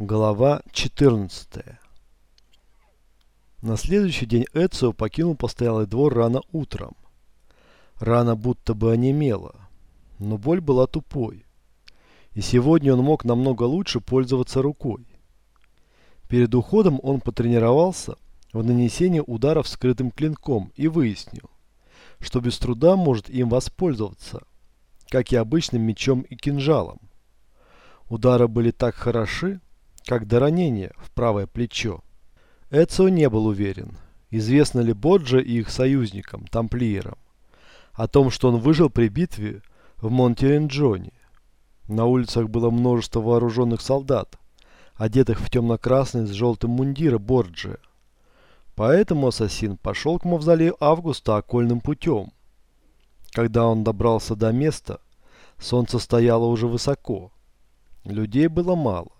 Глава 14 На следующий день Эцио покинул постоялый двор рано утром. Рана будто бы онемела, но боль была тупой. И сегодня он мог намного лучше пользоваться рукой. Перед уходом он потренировался в нанесении ударов скрытым клинком и выяснил, что без труда может им воспользоваться, как и обычным мечом и кинжалом. Удары были так хороши, как до ранения в правое плечо. Эцио не был уверен, известно ли Боджа и их союзникам, тамплиерам, о том, что он выжил при битве в Монтеренджоне. На улицах было множество вооруженных солдат, одетых в темно-красный с желтым мундиры Борджия. Поэтому ассасин пошел к мавзолею Августа окольным путем. Когда он добрался до места, солнце стояло уже высоко. Людей было мало.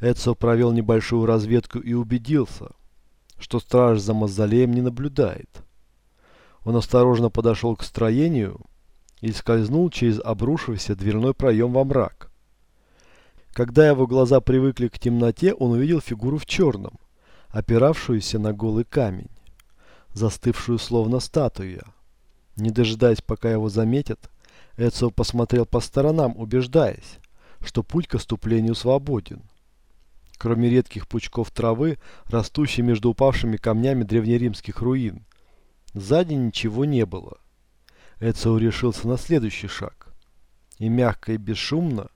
Эдсо провел небольшую разведку и убедился, что страж за мавзолеем не наблюдает. Он осторожно подошел к строению и скользнул через обрушившийся дверной проем во мрак. Когда его глаза привыкли к темноте, он увидел фигуру в черном, опиравшуюся на голый камень, застывшую словно статуя. Не дожидаясь, пока его заметят, Эцио посмотрел по сторонам, убеждаясь, что путь к оступлению свободен. Кроме редких пучков травы, растущей между упавшими камнями древнеримских руин, сзади ничего не было. Эцио решился на следующий шаг и мягко и бесшумно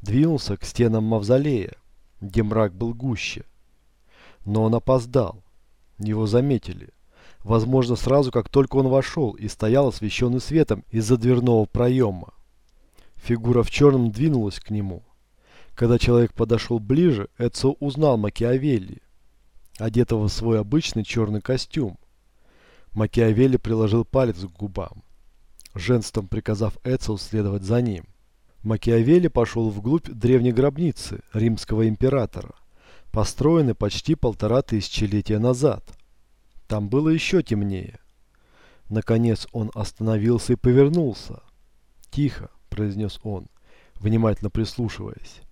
двинулся к стенам мавзолея, где мрак был гуще. Но он опоздал. Его заметили. Возможно, сразу, как только он вошел и стоял освещенный светом из-за дверного проема. Фигура в черном двинулась к нему. Когда человек подошел ближе, Эдсо узнал Макиавелли, одетого в свой обычный черный костюм. Макиавелли приложил палец к губам, женством приказав Эдсо следовать за ним. Макиавелли пошел вглубь древней гробницы римского императора, построенной почти полтора тысячелетия назад. Там было еще темнее. Наконец он остановился и повернулся. «Тихо», — произнес он, внимательно прислушиваясь.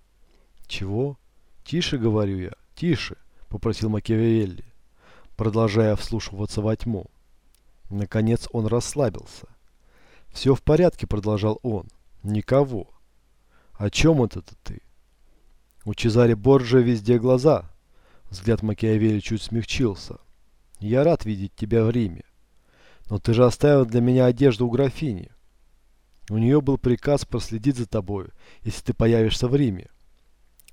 «Чего?» «Тише, говорю я, тише», — попросил Макиавелли, продолжая вслушиваться во тьму. Наконец он расслабился. «Все в порядке», — продолжал он. «Никого». «О чем это ты?» У Чезаре Борджа везде глаза. Взгляд Макиавелли чуть смягчился. Я рад видеть тебя в Риме. Но ты же оставил для меня одежду у графини. У нее был приказ проследить за тобой, если ты появишься в Риме.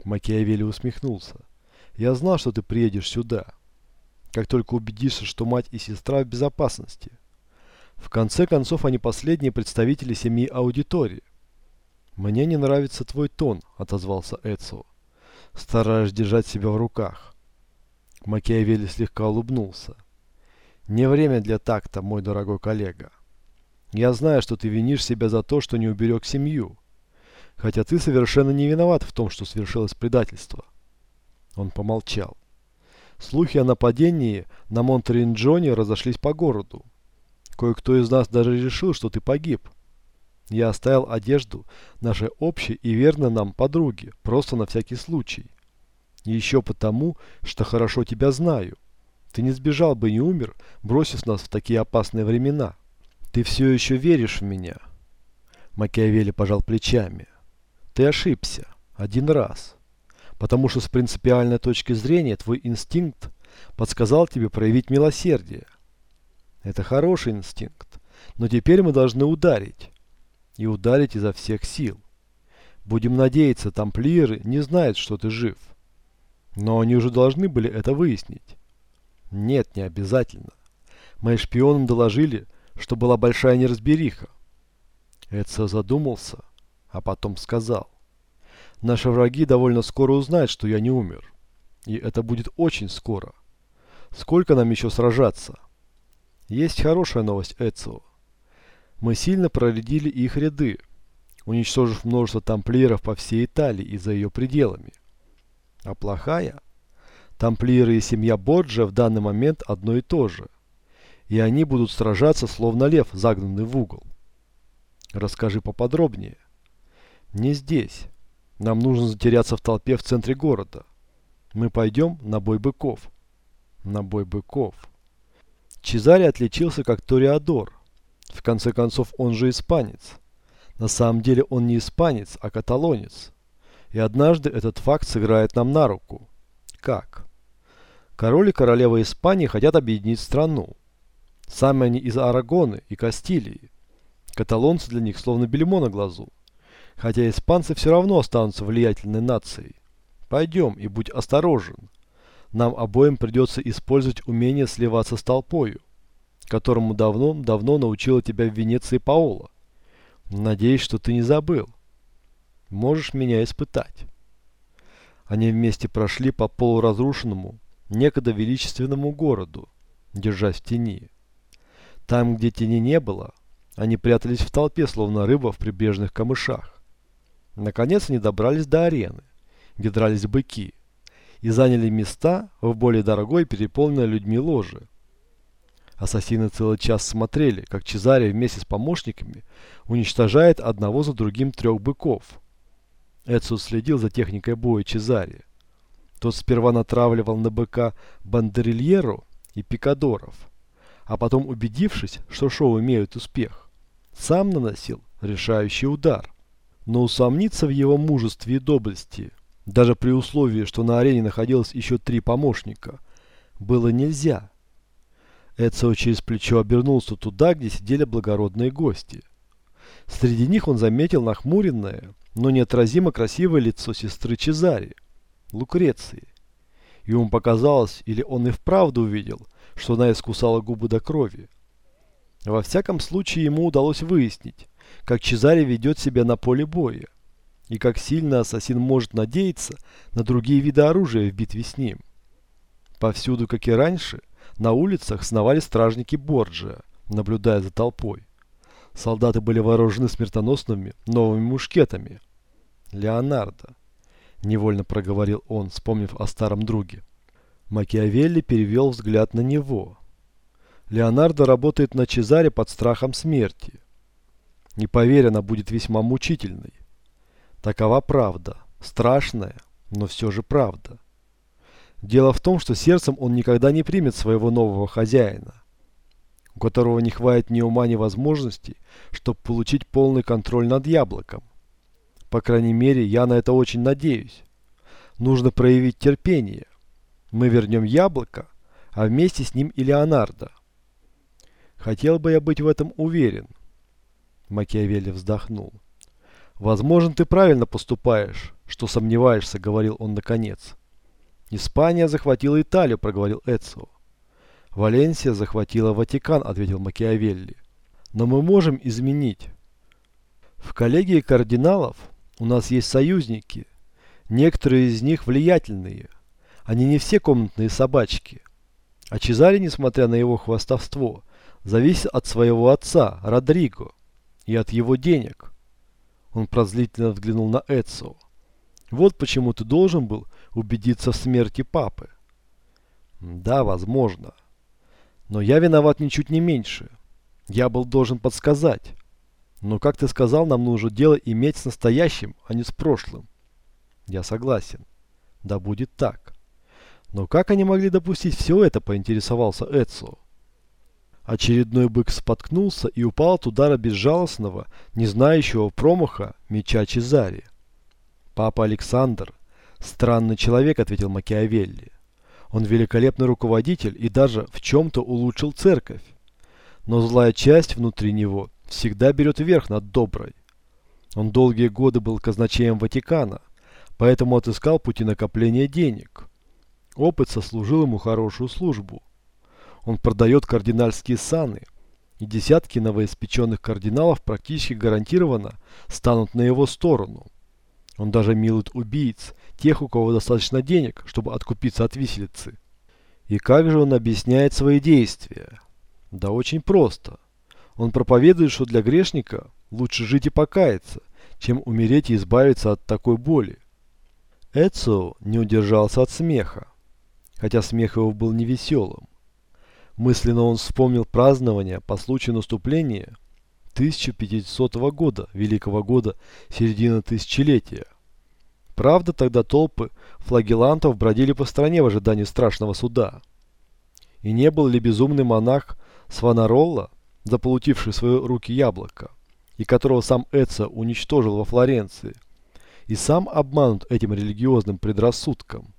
Макиавелли усмехнулся. Я знал, что ты приедешь сюда. Как только убедишься, что мать и сестра в безопасности. В конце концов, они последние представители семьи аудитории. «Мне не нравится твой тон», — отозвался Эцио стараясь держать себя в руках. Макиавелли слегка улыбнулся. «Не время для такта, мой дорогой коллега. Я знаю, что ты винишь себя за то, что не уберег семью, хотя ты совершенно не виноват в том, что свершилось предательство». Он помолчал. Слухи о нападении на Монтеринджоне разошлись по городу. Кое-кто из нас даже решил, что ты погиб. Я оставил одежду нашей общей и верной нам подруги, просто на всякий случай. И еще потому, что хорошо тебя знаю. Ты не сбежал бы и не умер, бросив нас в такие опасные времена. Ты все еще веришь в меня. Макиавелли пожал плечами. Ты ошибся. Один раз. Потому что с принципиальной точки зрения твой инстинкт подсказал тебе проявить милосердие. Это хороший инстинкт. Но теперь мы должны ударить и ударить изо всех сил. Будем надеяться, тамплиеры не знают, что ты жив. Но они уже должны были это выяснить. Нет, не обязательно. Мои шпионам доложили, что была большая неразбериха. Эдсо задумался, а потом сказал. Наши враги довольно скоро узнают, что я не умер. И это будет очень скоро. Сколько нам еще сражаться? Есть хорошая новость, Эцио. Мы сильно проредили их ряды, уничтожив множество тамплиеров по всей Италии и за ее пределами. А плохая? Тамплиеры и семья Борджа в данный момент одно и то же. И они будут сражаться, словно лев, загнанный в угол. Расскажи поподробнее. Не здесь. Нам нужно затеряться в толпе в центре города. Мы пойдем на бой быков. На бой быков. Чезаре отличился как Ториадор. В конце концов, он же испанец. На самом деле он не испанец, а каталонец. И однажды этот факт сыграет нам на руку. Как? Король и королева Испании хотят объединить страну. Сами они из Арагоны и Кастилии. Каталонцы для них словно бельмо на глазу. Хотя испанцы все равно останутся влиятельной нацией. Пойдем и будь осторожен. Нам обоим придется использовать умение сливаться с толпою, которому давно-давно научила тебя в Венеции Паола. Надеюсь, что ты не забыл. Можешь меня испытать. Они вместе прошли по полуразрушенному, некогда величественному городу, держась в тени. Там, где тени не было, они прятались в толпе, словно рыба в прибрежных камышах. Наконец они добрались до арены, где дрались быки, и заняли места в более дорогой переполненной людьми ложе. Ассасины целый час смотрели, как Чезаре вместе с помощниками уничтожает одного за другим трех быков. Эдсо следил за техникой боя Чезаре. Тот сперва натравливал на быка бандерильеру и пикадоров, а потом, убедившись, что шоу имеют успех, сам наносил решающий удар. Но усомниться в его мужестве и доблести, даже при условии, что на арене находилось еще три помощника, было нельзя. Эцио через плечо обернулся туда, где сидели благородные гости. Среди них он заметил нахмуренное, но неотразимо красивое лицо сестры Чезари, Лукреции. Ему показалось, или он и вправду увидел, что она искусала губы до крови. Во всяком случае, ему удалось выяснить, как Чезаре ведет себя на поле боя, и как сильно ассасин может надеяться на другие виды оружия в битве с ним. Повсюду, как и раньше, на улицах сновали стражники Борджиа, наблюдая за толпой. Солдаты были вооружены смертоносными новыми мушкетами. «Леонардо», — невольно проговорил он, вспомнив о старом друге. Макиавелли перевел взгляд на него. Леонардо работает на Чезаре под страхом смерти. Не поверь, она будет весьма мучительной. Такова правда. Страшная, но все же правда. Дело в том, что сердцем он никогда не примет своего нового хозяина, у которого не хватит ни ума, ни возможностей, чтобы получить полный контроль над яблоком. По крайней мере, я на это очень надеюсь. Нужно проявить терпение. Мы вернем яблоко, а вместе с ним и Леонардо. Хотел бы я быть в этом уверен. Макиавелли вздохнул. «Возможно, ты правильно поступаешь, что сомневаешься», — говорил он наконец. «Испания захватила Италию», — проговорил Эцио. «Валенсия захватила Ватикан», — ответил Макиавелли. «Но мы можем изменить. В коллегии кардиналов у нас есть союзники. Некоторые из них влиятельные. Они не все комнатные собачки. А Чезаре, несмотря на его хвастовство, зависит от своего отца, Родриго и от его денег. Он прозрительно взглянул на Эцио. Вот почему ты должен был убедиться в смерти папы. Да, возможно. Но я виноват ничуть не меньше. Я был должен подсказать. Но, как ты сказал, нам нужно дело иметь с настоящим, а не с прошлым. Я согласен. Да будет так. Но как они могли допустить все это, поинтересовался Эцио. Очередной бык споткнулся и упал от удара безжалостного, не знающего промаха меча Чезари. «Папа Александр – странный человек», – ответил Макиавелли. «Он великолепный руководитель и даже в чем-то улучшил церковь. Но злая часть внутри него всегда берет верх над доброй. Он долгие годы был казначеем Ватикана, поэтому отыскал пути накопления денег. Опыт сослужил ему хорошую службу». Он продает кардинальские саны, и десятки новоиспеченных кардиналов практически гарантированно станут на его сторону. Он даже милует убийц, тех, у кого достаточно денег, чтобы откупиться от виселицы. И как же он объясняет свои действия? Да очень просто. Он проповедует, что для грешника лучше жить и покаяться, чем умереть и избавиться от такой боли. Эцио не удержался от смеха, хотя смех его был невеселым. Мысленно он вспомнил празднование по случаю наступления 1500 года, Великого года, середины тысячелетия. Правда, тогда толпы флагелантов бродили по стране в ожидании страшного суда. И не был ли безумный монах Сванаролла, заполучивший в свои руки яблоко, и которого сам Эца уничтожил во Флоренции, и сам обманут этим религиозным предрассудком?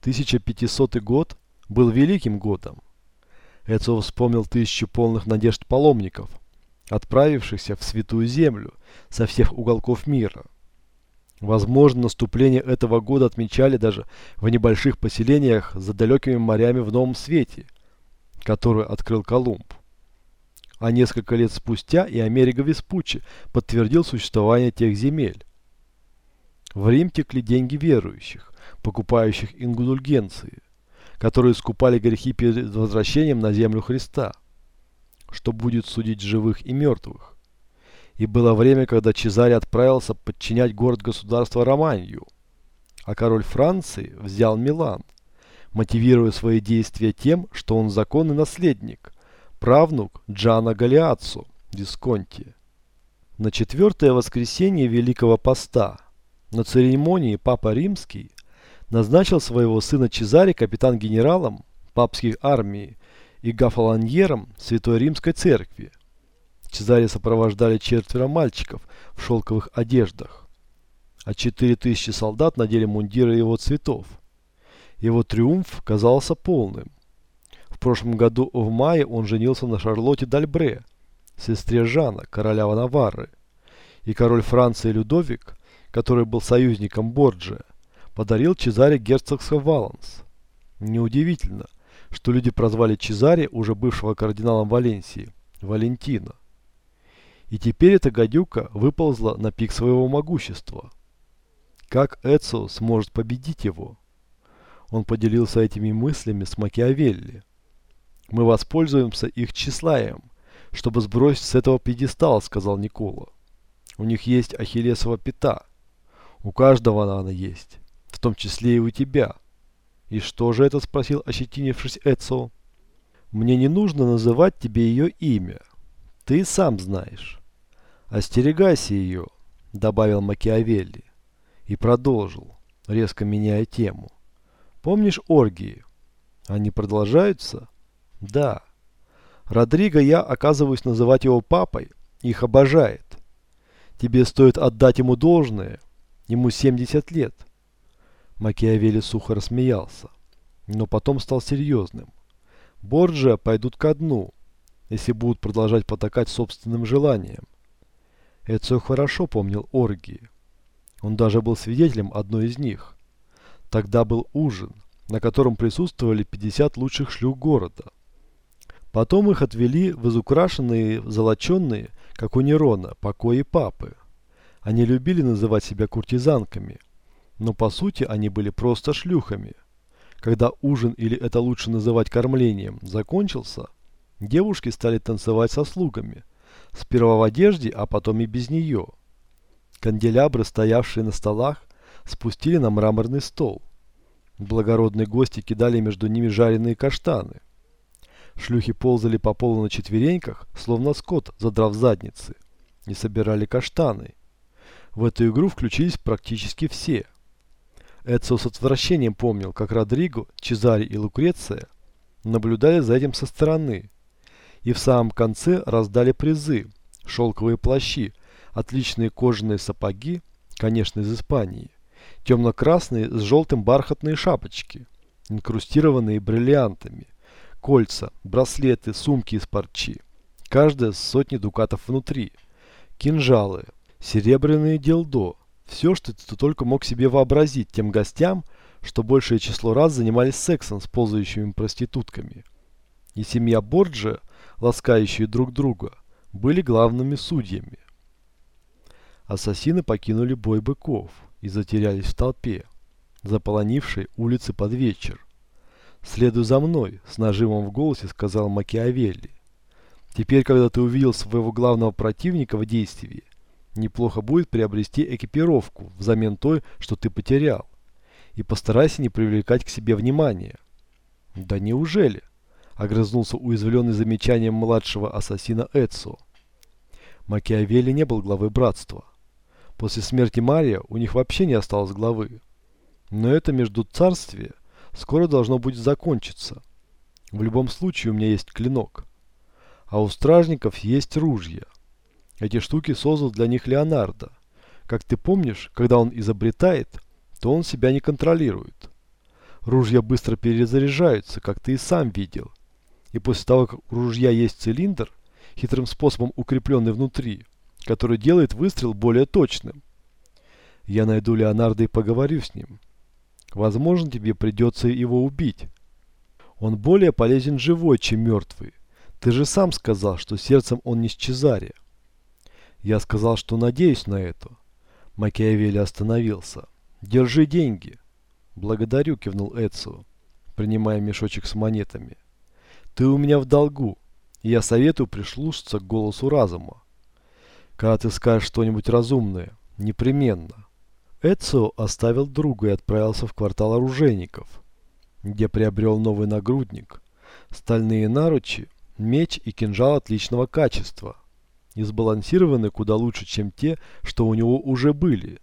1500 год был великим годом. Эцо вспомнил тысячу полных надежд паломников, отправившихся в Святую Землю со всех уголков мира. Возможно, наступление этого года отмечали даже в небольших поселениях за далекими морями в Новом Свете, который открыл Колумб. А несколько лет спустя и Америка Веспуччи подтвердил существование тех земель. В Рим текли деньги верующих, покупающих индульгенции, которые скупали грехи перед возвращением на землю Христа, что будет судить живых и мертвых. И было время, когда Чезарь отправился подчинять город-государство Романию, а король Франции взял Милан, мотивируя свои действия тем, что он законный наследник, правнук Джана Галиаццо, Висконти. На четвертое воскресенье Великого Поста на церемонии Папа Римский назначил своего сына Чезаре капитан-генералом папских армии и гафаланьером Святой Римской Церкви, Чезаре сопровождали четверо мальчиков в шелковых одеждах, а четыре тысячи солдат надели мундиры его цветов. Его триумф казался полным. В прошлом году в мае он женился на Шарлотте Дальбре, сестре Жана, короля Наварры. И король Франции Людовик, который был союзником Борджия, подарил Чезаре герцогство Валанс. Неудивительно, что люди прозвали Чезаре, уже бывшего кардиналом Валенсии, Валентина. И теперь эта гадюка выползла на пик своего могущества. Как Эцио сможет победить его? Он поделился этими мыслями с Макиавелли. «Мы воспользуемся их тщеславием, чтобы сбросить с этого пьедестала», — сказал Никола. «У них есть ахиллесова пята. У каждого она есть, в том числе и у тебя». «И что же это?» — спросил, ощетинившись Эцио. «Мне не нужно называть тебе ее имя. Ты сам знаешь». «Остерегайся ее», — добавил Макиавелли. И продолжил, резко меняя тему. «Помнишь оргии? Они продолжаются?» «Да. Родриго я оказываюсь называть его папой, их обожает. Тебе стоит отдать ему должное. Ему 70 лет». Макиавелли сухо рассмеялся, но потом стал серьезным. Борджиа пойдут ко дну, если будут продолжать потакать собственным желаниям. Эцио хорошо помнил оргии. Он даже был свидетелем одной из них. Тогда был ужин, на котором присутствовали 50 лучших шлюх города. Потом их отвели в изукрашенные, золоченные, как у Нерона, покои папы. Они любили называть себя куртизанками, но по сути они были просто шлюхами. Когда ужин, или это лучше называть кормлением, закончился, девушки стали танцевать со слугами – Сперва в одежде, а потом и без нее. Канделябры, стоявшие на столах, спустили на мраморный стол. Благородные гости кидали между ними жареные каштаны. Шлюхи ползали по полу на четвереньках, словно скот, задрав задницы, и собирали каштаны. В эту игру включились практически все. Эцио с отвращением помнил, как Родриго, Чезари и Лукреция наблюдали за этим со стороны – и в самом конце раздали призы, шелковые плащи, отличные кожаные сапоги, конечно, из Испании, темно-красные с желтым бархатные шапочки, инкрустированные бриллиантами, кольца, браслеты, сумки из парчи, каждая с сотни дукатов внутри, кинжалы, серебряные делдо, все, что ты только мог себе вообразить тем гостям, что большее число раз занимались сексом с ползающими проститутками. И семья Борджа ласкающие друг друга, были главными судьями. Ассасины покинули бой быков и затерялись в толпе, заполонившей улицы под вечер. «Следуй за мной», — с нажимом в голосе сказал Макиавелли. «Теперь, когда ты увидел своего главного противника в действии, неплохо будет приобрести экипировку взамен той, что ты потерял. И постарайся не привлекать к себе внимания». «Да неужели?» огрызнулся уязвленный замечанием младшего ассасина Эцо. Макиавелли не был главой братства. После смерти Мария у них вообще не осталось главы. Но это между царствие скоро должно будет закончиться. В любом случае у меня есть клинок. А у стражников есть ружья. Эти штуки создал для них Леонардо. Как ты помнишь, когда он изобретает, то он себя не контролирует. Ружья быстро перезаряжаются, как ты и сам видел. И после того, как у ружья есть цилиндр, хитрым способом укрепленный внутри, который делает выстрел более точным. Я найду Леонардо и поговорю с ним. Возможно, тебе придется его убить. Он более полезен живой, чем мертвый. Ты же сам сказал, что сердцем он не с Чезаре. Я сказал, что надеюсь на это. Макиавелли остановился. Держи деньги. Благодарю, кивнул Эцио, принимая мешочек с монетами. Ты у меня в долгу, и я советую прислушаться к голосу разума. Когда ты скажешь что-нибудь разумное, непременно. Эцио оставил друга и отправился в квартал оружейников, где приобрел новый нагрудник, стальные наручи, меч и кинжал отличного качества, и сбалансированы куда лучше, чем те, что у него уже были.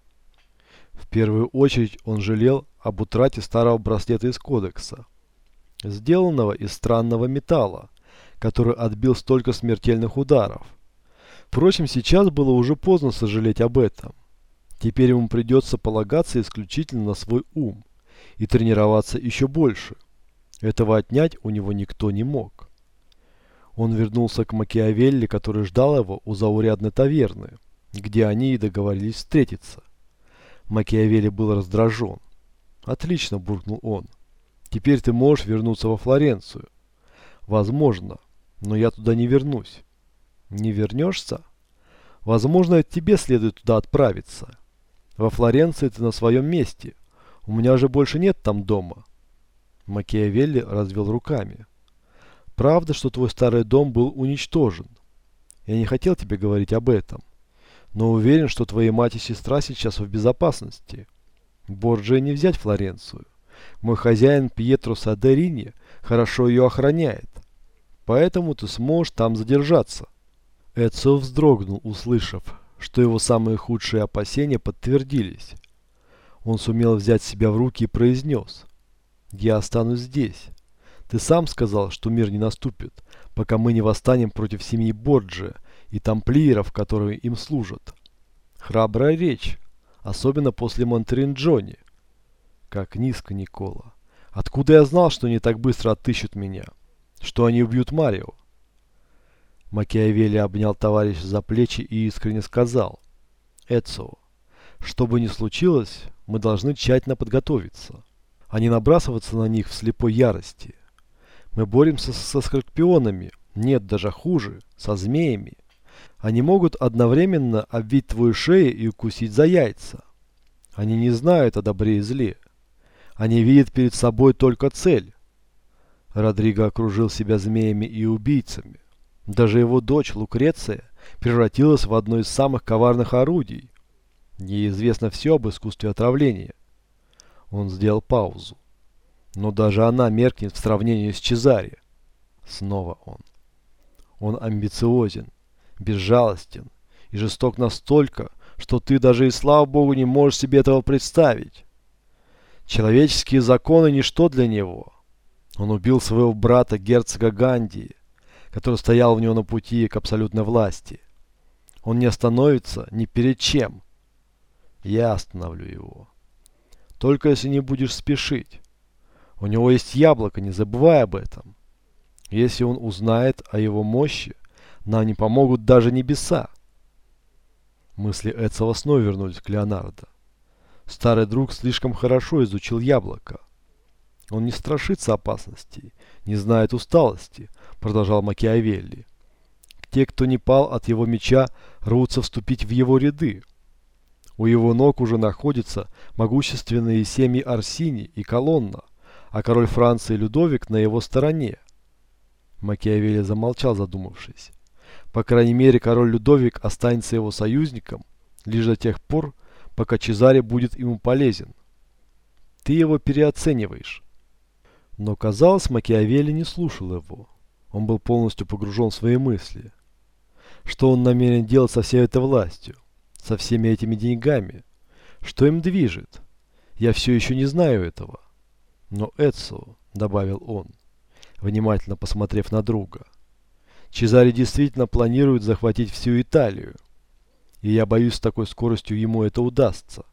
В первую очередь он жалел об утрате старого браслета из кодекса, сделанного из странного металла, который отбил столько смертельных ударов. Впрочем, сейчас было уже поздно сожалеть об этом. Теперь ему придется полагаться исключительно на свой ум и тренироваться еще больше. Этого отнять у него никто не мог. Он вернулся к Макиавелли, который ждал его у заурядной таверны, где они и договорились встретиться. Макиавелли был раздражен. «Отлично», – буркнул он. «Теперь ты можешь вернуться во Флоренцию». «Возможно, но я туда не вернусь». «Не вернешься?» «Возможно, тебе следует туда отправиться. Во Флоренции ты на своем месте. У меня же больше нет там дома. Макиавелли развел руками. Правда, что твой старый дом был уничтожен. Я не хотел тебе говорить об этом. Но уверен, что твои мать и сестра сейчас в безопасности. Борджия не взять Флоренцию. Мой хозяин Пьетро Садерини хорошо ее охраняет. Поэтому ты сможешь там задержаться. Эдсо вздрогнул, услышав, что его самые худшие опасения подтвердились. Он сумел взять себя в руки и произнес. «Я останусь здесь. Ты сам сказал, что мир не наступит, пока мы не восстанем против семьи Борджи и тамплиеров, которые им служат. Храбрая речь, особенно после Монтеринджони. Как низко, Никола. Откуда я знал, что они так быстро отыщут меня? Что они убьют Марио? Макиавелли обнял товарища за плечи и искренне сказал. Эцио, что бы ни случилось, мы должны тщательно подготовиться, а не набрасываться на них в слепой ярости. Мы боремся со скорпионами, нет, даже хуже, со змеями. Они могут одновременно обвить твою шею и укусить за яйца. Они не знают о добре и зле. Они видят перед собой только цель. Родриго окружил себя змеями и убийцами. Даже его дочь Лукреция превратилась в одно из самых коварных орудий. Ей известно все об искусстве отравления. Он сделал паузу. Но даже она меркнет в сравнении с Чезаре. Снова он. Он амбициозен, безжалостен и жесток настолько, что ты даже и слава богу не можешь себе этого представить. Человеческие законы ничто для него. Он убил своего брата герцога Гандии, который стоял в него на пути к абсолютной власти. Он не остановится ни перед чем. Я остановлю его. Только если не будешь спешить. У него есть яблоко, не забывай об этом. Если он узнает о его мощи, нам не помогут даже небеса. Мысли Эдсова снова вернулись к Леонардо. Старый друг слишком хорошо изучил яблоко. Он не страшится опасностей, не знает усталости, продолжал Макиавелли. Те, кто не пал от его меча, рвутся вступить в его ряды. У его ног уже находятся могущественные семьи Арсини и Колонна, а король Франции Людовик на его стороне. Макиавелли замолчал, задумавшись. По крайней мере, король Людовик останется его союзником лишь до тех пор, пока Чезаре будет ему полезен. Ты его переоцениваешь. Но, казалось, Макиавелли не слушал его. Он был полностью погружен в свои мысли. Что он намерен делать со всей этой властью? со всеми этими деньгами? Что им движет? Я все еще не знаю этого. Но Эдсо, добавил он, внимательно посмотрев на друга, Чезаре действительно планирует захватить всю Италию. И я боюсь, с такой скоростью ему это удастся.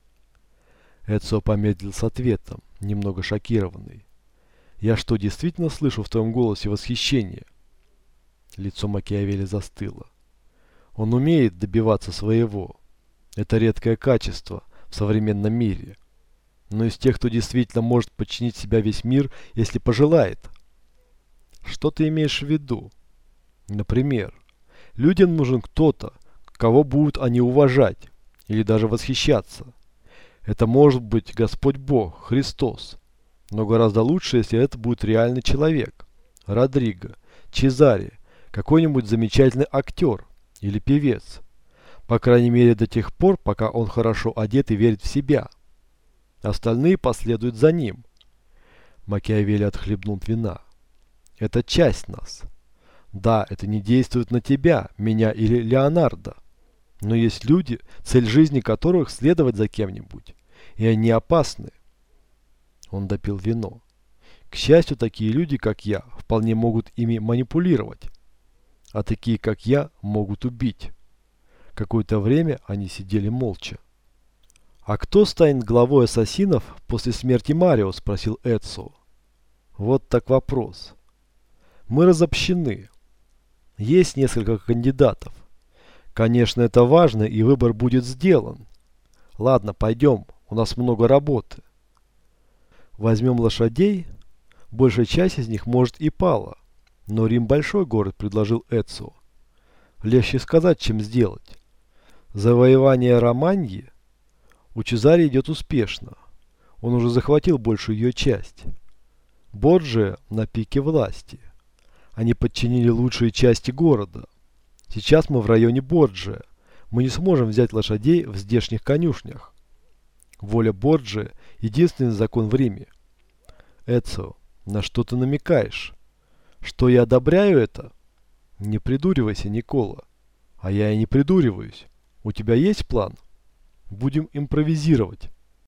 Эдсо помедлил с ответом, немного шокированный. Я что, действительно слышу в твоем голосе восхищение? Лицо Макиавелли застыло. Он умеет добиваться своего. Это редкое качество в современном мире. Но из тех, кто действительно может подчинить себя весь мир, если пожелает. Что ты имеешь в виду? Например, людям нужен кто-то, кого будут они уважать или даже восхищаться. Это может быть Господь Бог, Христос. Но гораздо лучше, если это будет реальный человек. Родриго, Чезаре, какой-нибудь замечательный актер или певец. По крайней мере до тех пор, пока он хорошо одет и верит в себя. Остальные последуют за ним. Макиавелли отхлебнул вина. Это часть нас. Да, это не действует на тебя, меня или Леонардо. Но есть люди, цель жизни которых следовать за кем-нибудь. И они опасны. Он допил вино. К счастью, такие люди, как я, вполне могут ими манипулировать. А такие, как я, могут убить. Какое-то время они сидели молча. «А кто станет главой ассасинов после смерти Марио?» – спросил Эдсо. «Вот так вопрос. Мы разобщены. Есть несколько кандидатов. Конечно, это важно, и выбор будет сделан. Ладно, пойдем, у нас много работы. Возьмем лошадей. Большая часть из них может и пала. Но Рим большой город, предложил Эцио. Легче сказать, чем сделать. Завоевание Романьи у Чезари идет успешно. Он уже захватил большую ее часть. Борджия на пике власти. Они подчинили лучшие части города. Сейчас мы в районе Борджия. Мы не сможем взять лошадей в здешних конюшнях. Воля Борджия – единственный закон в Риме. Эцио, на что ты намекаешь? Что я одобряю это? Не придуривайся, Никола. А я и не придуриваюсь. У тебя есть план? Будем импровизировать.